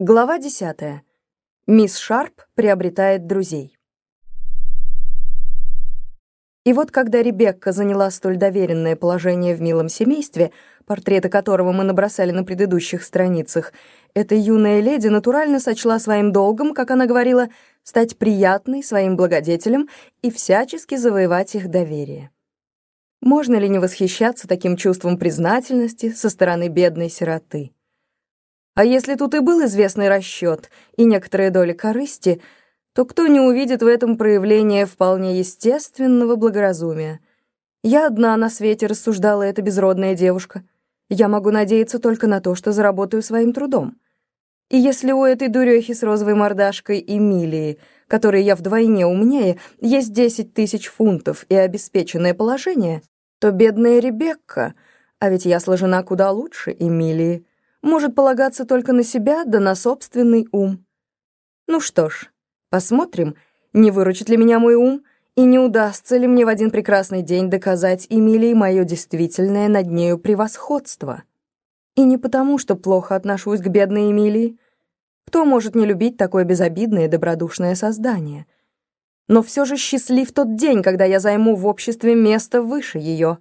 Глава 10. Мисс Шарп приобретает друзей. И вот когда Ребекка заняла столь доверенное положение в милом семействе, портреты которого мы набросали на предыдущих страницах, эта юная леди натурально сочла своим долгом, как она говорила, стать приятной своим благодетелям и всячески завоевать их доверие. Можно ли не восхищаться таким чувством признательности со стороны бедной сироты? А если тут и был известный расчет и некоторая доля корысти, то кто не увидит в этом проявление вполне естественного благоразумия? Я одна на свете рассуждала эта безродная девушка. Я могу надеяться только на то, что заработаю своим трудом. И если у этой дурехи с розовой мордашкой Эмилии, которой я вдвойне умнее, есть десять тысяч фунтов и обеспеченное положение, то бедная Ребекка, а ведь я сложена куда лучше Эмилии, может полагаться только на себя да на собственный ум. Ну что ж, посмотрим, не выручит ли меня мой ум, и не удастся ли мне в один прекрасный день доказать Эмилии мое действительное над нею превосходство. И не потому, что плохо отношусь к бедной Эмилии. Кто может не любить такое безобидное добродушное создание? Но все же счастлив тот день, когда я займу в обществе место выше ее.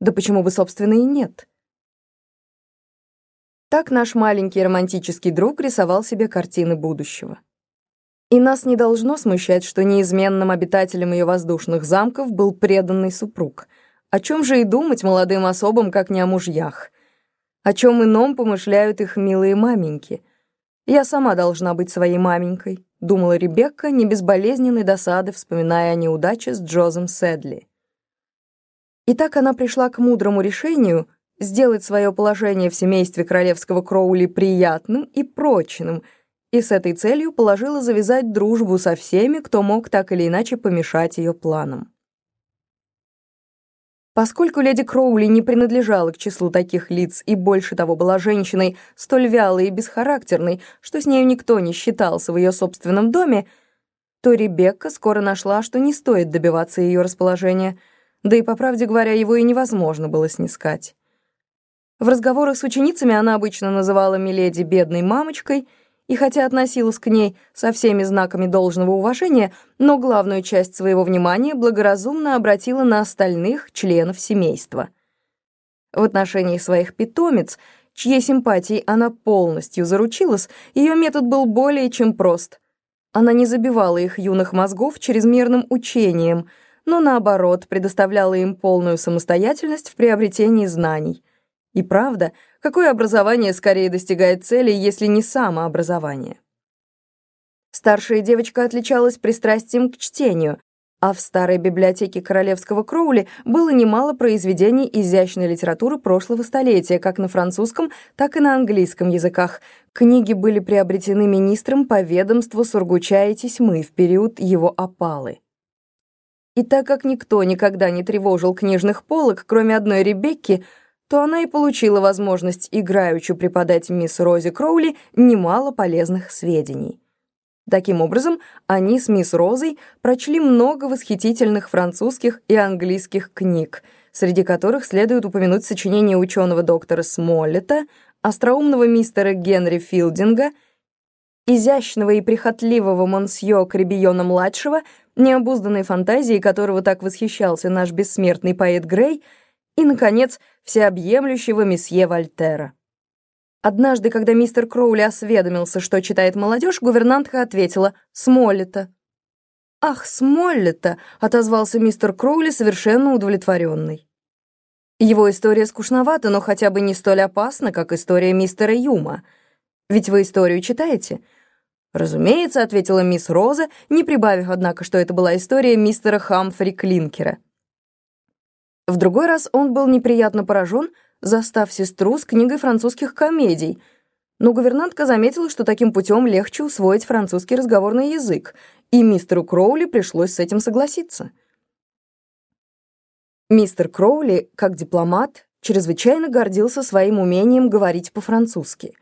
Да почему бы, собственно, и нет? Так наш маленький романтический друг рисовал себе картины будущего. И нас не должно смущать, что неизменным обитателем ее воздушных замков был преданный супруг. О чем же и думать молодым особам, как не о мужьях? О чем ином помышляют их милые маменьки? Я сама должна быть своей маменькой, думала Ребекка, не без болезненной досады, вспоминая о неудаче с Джозом Сэдли. И так она пришла к мудрому решению — сделать свое положение в семействе королевского Кроули приятным и прочным, и с этой целью положила завязать дружбу со всеми, кто мог так или иначе помешать ее планам. Поскольку леди Кроули не принадлежала к числу таких лиц и больше того была женщиной столь вялой и бесхарактерной, что с нею никто не считался в ее собственном доме, то Ребекка скоро нашла, что не стоит добиваться ее расположения, да и, по правде говоря, его и невозможно было снискать. В разговорах с ученицами она обычно называла Миледи бедной мамочкой, и хотя относилась к ней со всеми знаками должного уважения, но главную часть своего внимания благоразумно обратила на остальных членов семейства. В отношении своих питомец, чьей симпатией она полностью заручилась, ее метод был более чем прост. Она не забивала их юных мозгов чрезмерным учением, но наоборот предоставляла им полную самостоятельность в приобретении знаний — и правда, какое образование скорее достигает цели, если не самообразование? Старшая девочка отличалась пристрастием к чтению, а в старой библиотеке королевского Кроули было немало произведений изящной литературы прошлого столетия, как на французском, так и на английском языках. Книги были приобретены министром по ведомству Сургуча и Тесьмы в период его опалы. И так как никто никогда не тревожил книжных полок, кроме одной Ребекки, то она и получила возможность играючи преподать мисс Рози Кроули немало полезных сведений. Таким образом, они с мисс Розой прочли много восхитительных французских и английских книг, среди которых следует упомянуть сочинение ученого доктора Смоллета, остроумного мистера Генри Филдинга, изящного и прихотливого монсье Кребиона-младшего, необузданной фантазии которого так восхищался наш бессмертный поэт Грей — и, наконец, всеобъемлющего месье Вольтера. Однажды, когда мистер Кроули осведомился, что читает молодежь, гувернантка ответила «Смоллета». «Ах, Смоллета!» — отозвался мистер Кроули, совершенно удовлетворенный. Его история скучновата, но хотя бы не столь опасна, как история мистера Юма. Ведь вы историю читаете? Разумеется, ответила мисс Роза, не прибавив, однако, что это была история мистера Хамфри Клинкера. В другой раз он был неприятно поражен, застав сестру с книгой французских комедий, но гувернантка заметила, что таким путем легче усвоить французский разговорный язык, и мистеру Кроули пришлось с этим согласиться. Мистер Кроули, как дипломат, чрезвычайно гордился своим умением говорить по-французски,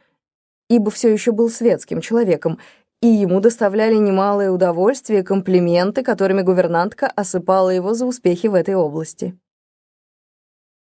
ибо все еще был светским человеком, и ему доставляли немалое удовольствие комплименты, которыми гувернантка осыпала его за успехи в этой области.